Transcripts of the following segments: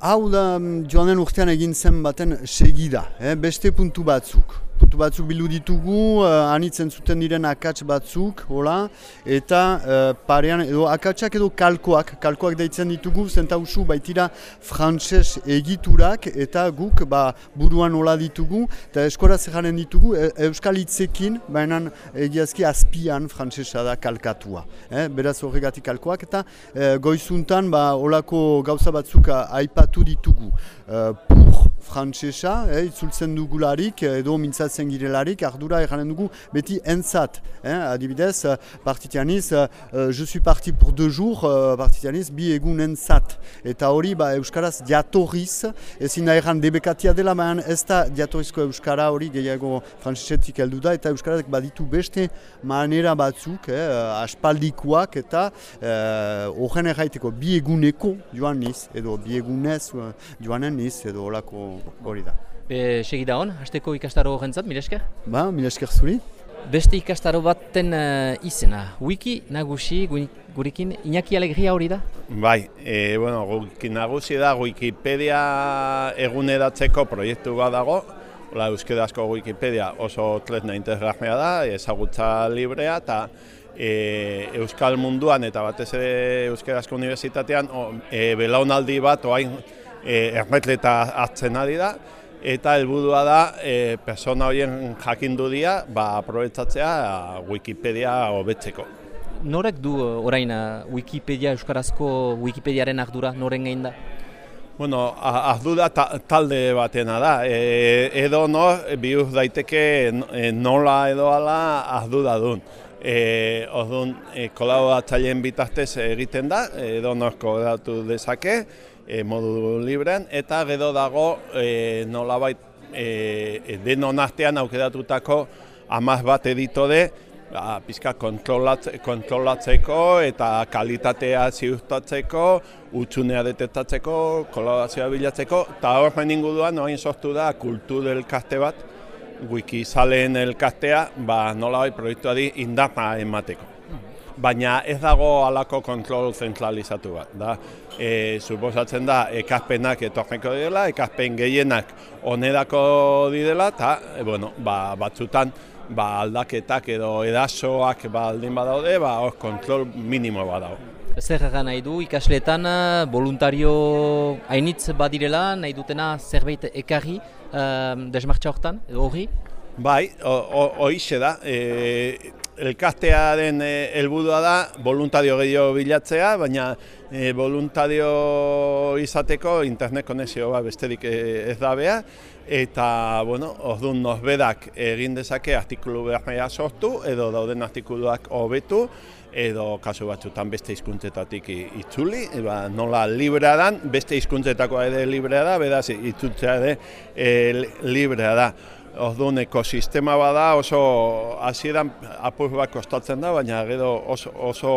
Hau da mm, joan den urtean egin zen baten segida, eh? beste puntu batzuk puntu batzuk bildu ditugu, uh, anitzen zuten diren akats batzuk, hola, eta uh, parean, edo akatsak edo kalkoak, kalkoak deitzen ditugu, zenta usu baitira frantses egiturak, eta guk ba, buruan hola ditugu, eta eskora zerraren ditugu, e, euskal hitzekin, baina egiazki azpian frantsesa da kalkatua. Eh? Beraz horregatik kalkoak, eta uh, goizuntan ba, holako gauza batzuk aipatu ditugu. Uh, pur frantsesa, eh, itzultzen dugularik, edo mintzat zen girelarik, ardura eranen dugu beti entzat. Eh? Adibidez, euh, partitianiz, uh, je suis parti pour deux jours, uh, partitianiz, bi egun entzat. Eta hori, ba, Euskaraz diatorriz, ezin da erran debekatia dela, baina ez da diatorrizko Euskara hori gehiago frantzisetik heldu da, eta Euskarazek baditu beste manera batzuk, eh, aspaldikoak, eta horren uh, erraiteko bi eguneko joan niz, edo bi egunez joanen niz, edo horako hori da. Be, segida hon, hasteko ikastaro gentzat, milesker? Ba, milesker zuri. Beste ikastaro baten uh, izena, wiki nagusi gurekin Iñaki Alegria hori da? Bai, e, bueno, wiki nagusi da Wikipedia eguneratzeko proiektu bat dago, Ola, euskedazko Wikipedia oso tresna interesgarria da, ezagutza librea, eta e, Euskal munduan eta batez ere Euskedazko Unibertsitatean e, belaunaldi bat oain e, ermetleta hartzen ari da, eta helburua da e, persona horien jakindu dia ba aprobetzatzea Wikipedia hobetzeko. Norek du e, orain Wikipedia euskarazko Wikipediaren ardura noren gain da? Bueno, ardura talde batena da. E, edo no bihur daiteke e, nola edo ala ardura dun. E, Orduan, e, kolaboratzaileen bitartez egiten da, edo norko datu dezake, e, modu librean, eta gero dago e, nolabait e, denon artean aukeratutako amaz bat editore, ba, pizka kontrolatzeko eta kalitatea ziurtatzeko, utxunea detektatzeko, kolaborazioa bilatzeko, eta hor main inguruan noain sortu da kultur elkaste bat, wikizaleen elkastea, ba, nolabait proiektuari indarra emateko baina ez dago halako kontrol zentralizatu bat. Da, e, suposatzen da, ekazpenak etorreko dira, ekazpen gehienak onerako didela, eta e, bueno, ba, batzutan ba, aldaketak edo edasoak ba, aldin badaude, ba, kontrol minimo badago. Zer egan nahi du, ikasleetan voluntario hainitz badirela, nahi dutena zerbait ekarri um, desmartxa horretan, edo horri? Bai, hoize da. E, elkastearen eh, helburua da voluntario gehiago bilatzea, baina e, voluntario izateko internet konexio bat besterik eh, ez da beha, eta, bueno, orduan nozbedak egin dezake artikulu behar sortu, edo dauden artikuluak hobetu, edo kasu batzutan beste hizkuntzetatik itzuli, ba, nola librea dan, beste hizkuntzetako ere librea da, bedaz itzultzea ere e, librea da. Orduan ekosistema bada oso hasieran apur bat kostatzen da, baina gero oso, oso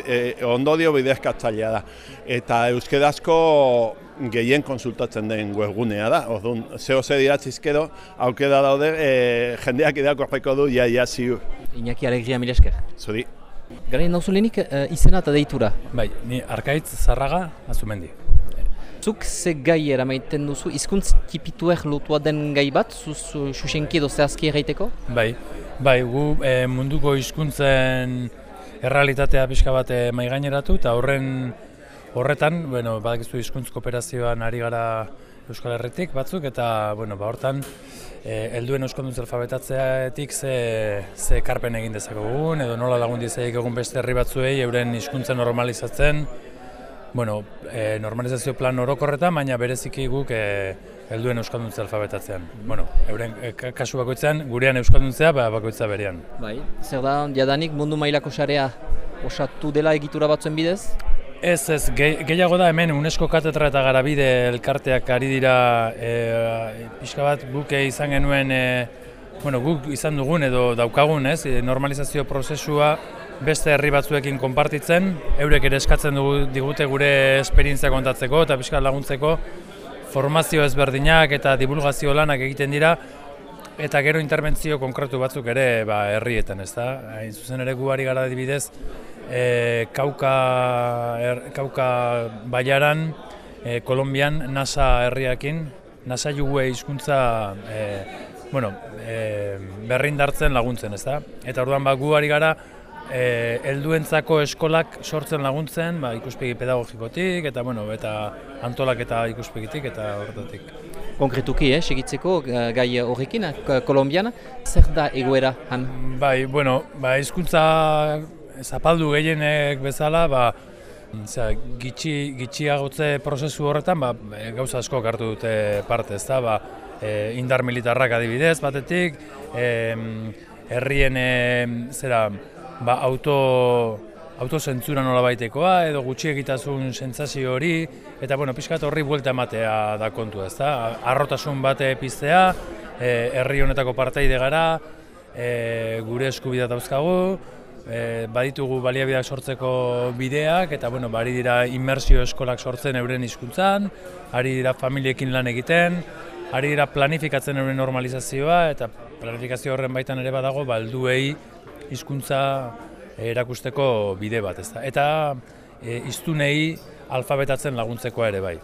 e, ondodio bidezkatzailea da. Eta euskedazko gehien konsultatzen den webgunea da. Orduan, zeo ze diratzizkero, aukera daude, e, jendeak idako du, ja, ja, ziur. Iñaki Alegria, mil esker. Zuri. Garen nauzulenik e, izena eta deitura? Bai, ni arkaitz zarraga azumendi. Zuk ze gai eramaiten duzu, izkuntz tipituek lotua den gai bat, zuz susenki edo zehazki erraiteko? Bai, bai gu e, munduko hizkuntzen errealitatea pixka bat e, maigaineratu eta horren horretan, bueno, badakizu hizkuntz kooperazioan ari gara Euskal Herritik batzuk eta bueno, ba, hortan e, helduen euskalduntz alfabetatzeatik ze, ze karpen egin dezakegun edo nola lagun dizaik egun beste herri batzuei euren hizkuntza normalizatzen bueno, e, normalizazio plan orokorretan, baina bereziki guk e, helduen euskalduntzea alfabetatzean. Bueno, euren e, kasu bakoitzean, gurean euskalduntzea ba, bakoitza berean. Bai, zer da, jadanik mundu mailako sarea osatu dela egitura batzuen bidez? Ez, ez, gehiago da hemen UNESCO katetra eta garabide elkarteak ari dira e, pixka bat guk izan genuen, e, bueno, guk izan dugun edo daukagun, ez, normalizazio prozesua beste herri batzuekin konpartitzen, eurek ere eskatzen dugu digute gure esperientzia kontatzeko eta pixka laguntzeko formazio ezberdinak eta divulgazio lanak egiten dira eta gero interbentzio konkretu batzuk ere ba, herrietan, ez da? Hain zuzen ere guari gara dibidez, e, kauka, er, kauka baiaran e, Kolombian NASA herriakin, NASA jugue hizkuntza e, bueno, e, berrindartzen laguntzen, ez da? Eta orduan ba, gu ari gara, e, helduentzako eskolak sortzen laguntzen, ba, ikuspegi pedagogikotik, eta, bueno, eta antolak eta ikuspegitik, eta horretatik. Konkretuki, eh, segitzeko eh, gai horrekin, eh, Kolombian, zer da egoera han? Bai, bueno, ba, hizkuntza zapaldu gehienek bezala, ba, zera, gitxi, gitxiagotze prozesu horretan, ba, e, gauza asko hartu dute parte, ez da, ba, e, indar militarrak adibidez batetik, e, herrien e, zera, ba, auto, autozentzura nola baitekoa, edo gutxi egitasun sentsazio hori, eta bueno, pixkat horri buelta ematea da kontu ez da. Arrotasun bate piztea, e, herri honetako parteide gara, e, gure eskubidea dauzkagu, e, baditugu baliabideak sortzeko bideak, eta bueno, bari dira inmersio eskolak sortzen euren hizkuntzan, ari dira familiekin lan egiten, ari dira planifikatzen euren normalizazioa, eta planifikazio horren baitan ere badago, balduei hizkuntza erakusteko bide bat, ezta. Eta e, iztunei alfabetatzen laguntzeko ere bai.